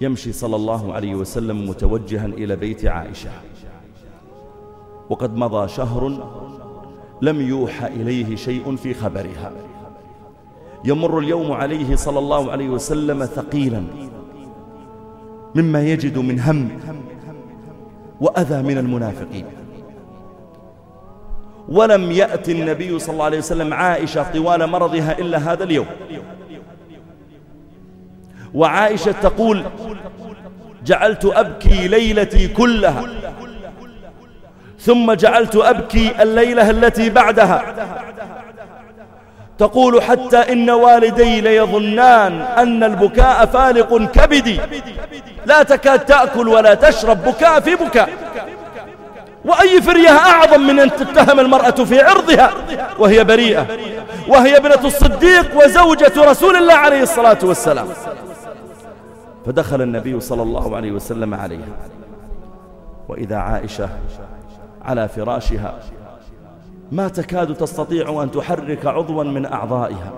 يمشي صلى الله عليه وسلم متوجها إلى بيت عائشة. وقد مضى شهر لم يوحى إليه شيء في خبرها. يمر اليوم عليه صلى الله عليه وسلم ثقيلا مما يجد من هم وأذى من المنافقين. ولم يأتي النبي صلى الله عليه وسلم عائشة طوال مرضها إلا هذا اليوم. وعائشة تقول جعلت أبكي ليلتي كلها. ثم جعلت أبكي الليلة التي بعدها. تقول حتى إن والدي ليظنان أن البكاء فالق كبدي. لا تكاد تأكل ولا تشرب بكاء في بكاء. وأي فرية أعظم من أن تتهم المرأة في عرضها؟ وهي بريئة. وهي ابنة الصديق وزوجة رسول الله عليه الصلاة والسلام. فدخل النبي صلى الله عليه وسلم عليها. وإذا عائشة على فراشها ما تكاد تستطيع أن تحرك عضوا من أعضائها.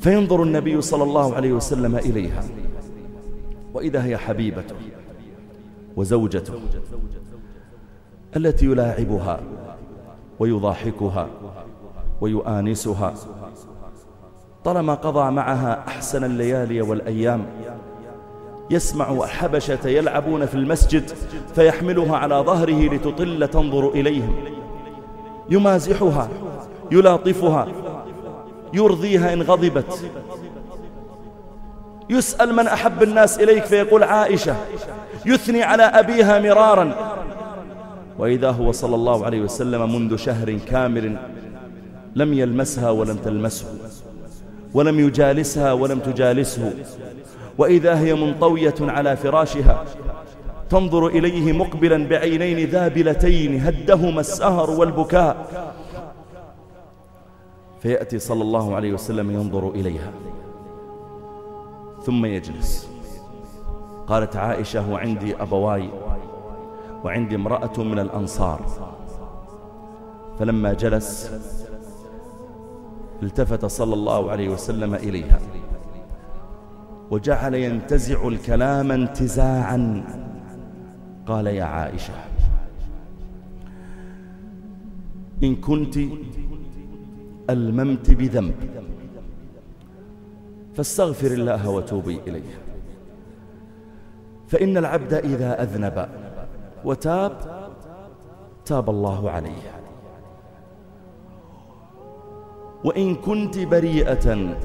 فينظر النبي صلى الله عليه وسلم إليها. وإذا هي حبيبته وزوجته التي يلاعبها ويضاحكها ويؤانسها طالما قضى معها أحسن الليالي والأيام يسمع حبشة يلعبون في المسجد فيحملها على ظهره لتطل تنظر إليهم. يمازحها يلاطفها يرضيها إن غضبت. يسأل من أحب الناس إليك فيقول عائشة يثني على أبيها مرارا. وإذا هو صلى الله عليه وسلم منذ شهر كامل لم يلمسها ولم تلمسه ولم يجالسها ولم تجالسه. وإذا هي منطوية على فراشها. تنظر إليه مقبلا بعينين ذابلتين هدهما السهر والبكاء. فيأتي صلى الله عليه وسلم ينظر إليها. ثم يجلس. قالت عائشة وعندي أبواي وعندي امرأة من الأنصار. فلما جلس التفت صلى الله عليه وسلم إليها. وجعل ينتزع الكلام انتزاعا. قال يا عائشة إن كنت ألممت بذنب فاستغفر الله وتوبي إليه. فإن العبد إذا أذنب وتاب تاب الله عليه. وإن كنت بريئة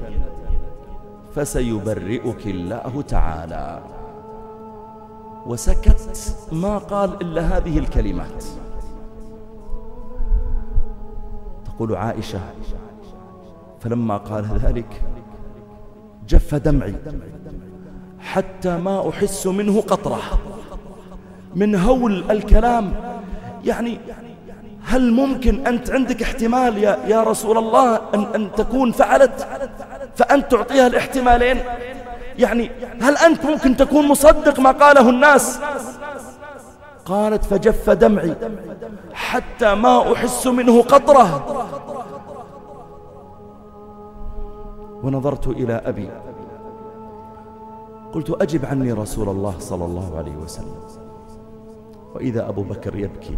فسيبرئك الله تعالى. وسكت ما قال إلا هذه الكلمات. تقول عائشة فلما قال ذلك جف دمعي حتى ما أحس منه قطرة. من هول الكلام يعني هل ممكن أنت عندك احتمال يا, يا رسول الله أن, أن تكون فعلت؟ فأنت تعطيها الاحتمالين. يعني هل أنت ممكن تكون مصدق ما قاله الناس؟ قالت فجف دمعي حتى ما أحس منه قطرة. ونظرت إلى أبي. قلت أجب عني رسول الله صلى الله عليه وسلم. وإذا أبو بكر يبكي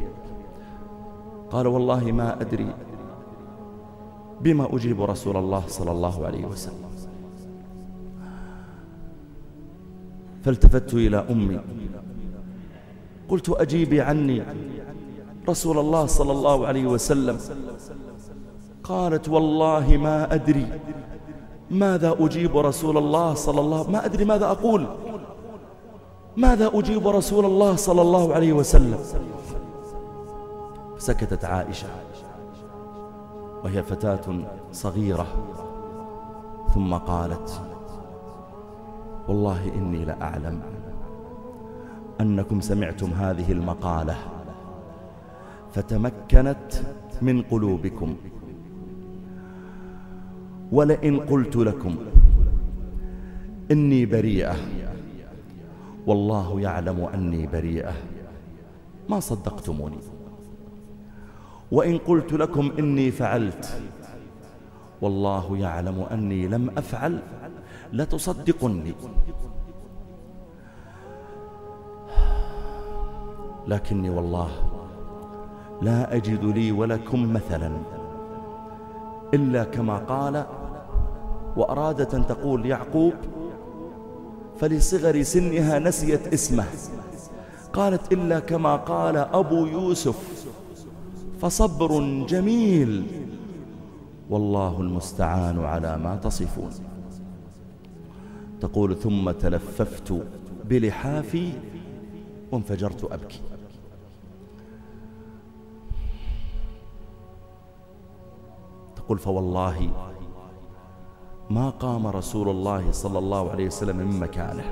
قال والله ما أدري بما أجيب رسول الله صلى الله عليه وسلم. فالتفت إلى أمي. قلت أجيبي عني رسول الله صلى الله عليه وسلم. قالت والله ما أدري ماذا أجيب رسول الله صلى الله ما أدري ماذا أقول. ماذا أجيب رسول الله صلى الله عليه وسلم؟ سكتت عائشة. وهي فتاة صغيرة. ثم قالت والله إني لأعلم أنكم سمعتم هذه المقالة فتمكنت من قلوبكم. ولئن قلت لكم إني بريئة والله يعلم أني بريئة. ما صدقتموني. وإن قلت لكم إني فعلت والله يعلم أني لم أفعل لتصدقني. لكني والله لا أجد لي ولكم مثلا إلا كما قال وأرادت أن تقول يعقوب فلصغر سنها نسيت اسمه. قالت إلا كما قال أبو يوسف. فصبر جميل. والله المستعان على ما تصفون. تقول ثم تلففت بلحافي وانفجرت أبكي. تقول فوالله ما قام رسول الله صلى الله عليه وسلم من مكانه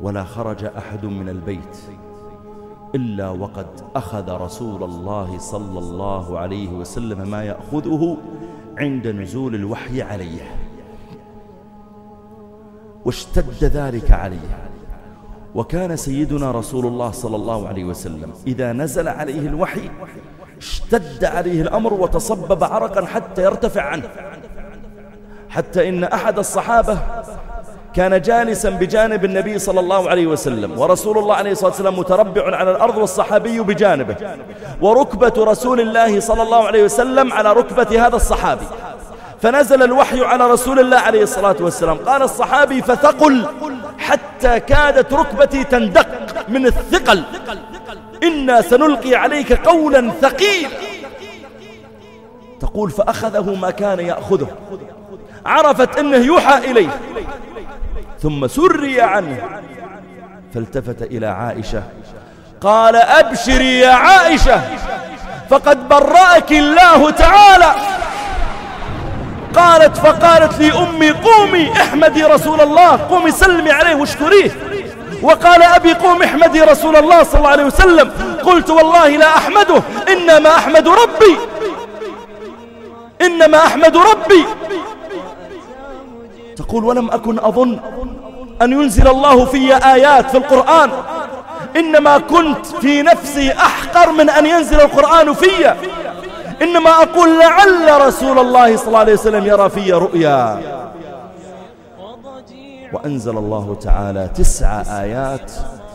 ولا خرج أحد من البيت. إلا وقد أخذ رسول الله صلى الله عليه وسلم ما يأخذه عند نزول الوحي عليه. واشتد ذلك عليه. وكان سيدنا رسول الله صلى الله عليه وسلم إذا نزل عليه الوحي اشتد عليه الأمر وتصبب عرقا حتى يرتفع عنه. حتى إن أحد الصحابة كان جالسا بجانب النبي صلى الله عليه وسلم ورسول الله عليه الصلاة والسلام متربع على الأرض والصحابي بجانبه وركبة رسول الله صلى الله عليه وسلم على ركبة هذا الصحابي. فنزل الوحي على رسول الله عليه الصلاة والسلام. قال الصحابي فثقل حتى كادت ركبتي تندق من الثقل إنا سنلقي عليك قولا ثقيلا. تقول فأخذه ما كان يأخذه. عرفت أنه يوحى إليه. ثم سري عنه. فالتفت إلى عائشة. قال أبشري يا عائشة فقد برأك الله تعالى. قالت فقالت لي أمي قومي احمدي رسول الله. قومي سلمي عليه واشكريه. وقال أبي قوم احمدي رسول الله صلى الله عليه وسلم. قلت والله لا أحمده إنما أحمد ربي. إنما أحمد ربي. تقول ولم أكن أظن أن ينزل الله في آيات في القرآن. إنما كنت في نفسي أحقر من أن ينزل القرآن في. إنما أقول لعل رسول الله صلى الله عليه وسلم يرى في رؤيا. وأنزل الله تعالى تسع آيات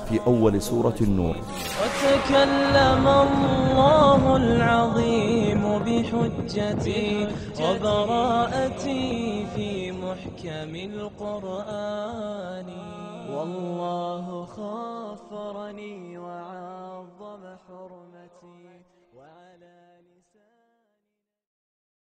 في أول سورة النور. وتكلم الله العظيم بحجتي وبراءتي في محكم القرآن. والله خافرني وعظم حرمتي وعلى